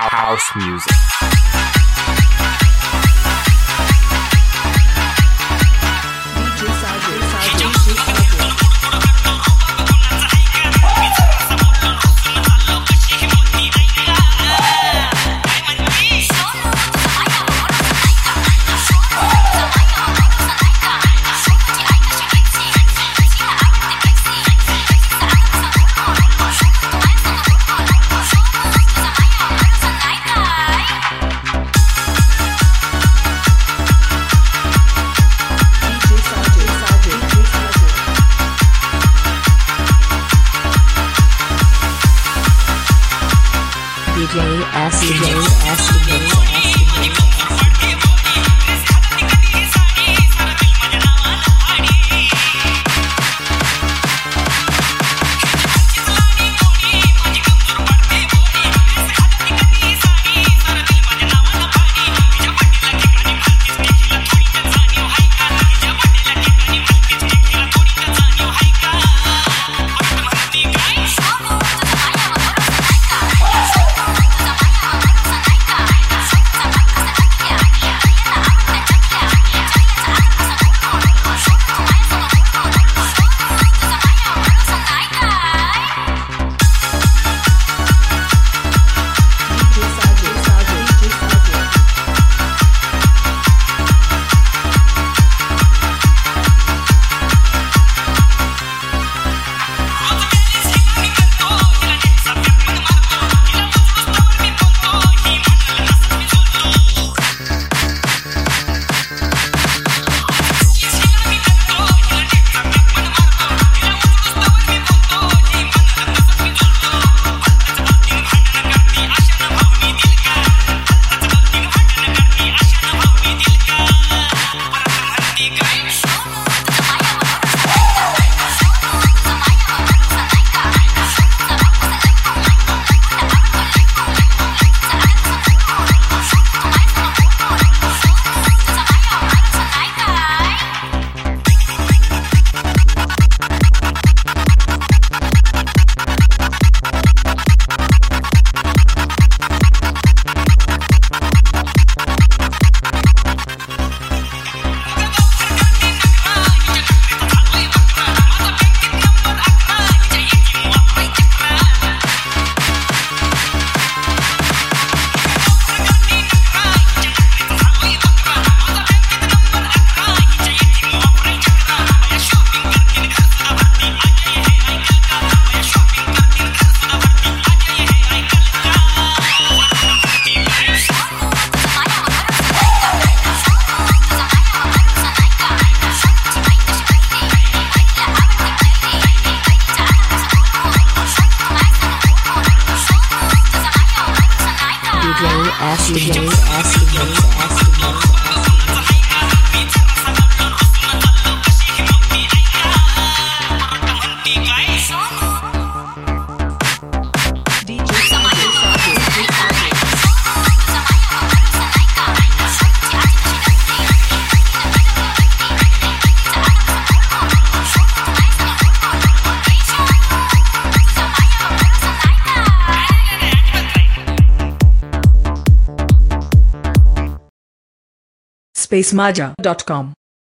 house music. DJ S DJ DJ S DJ S DJ S spacemaja.com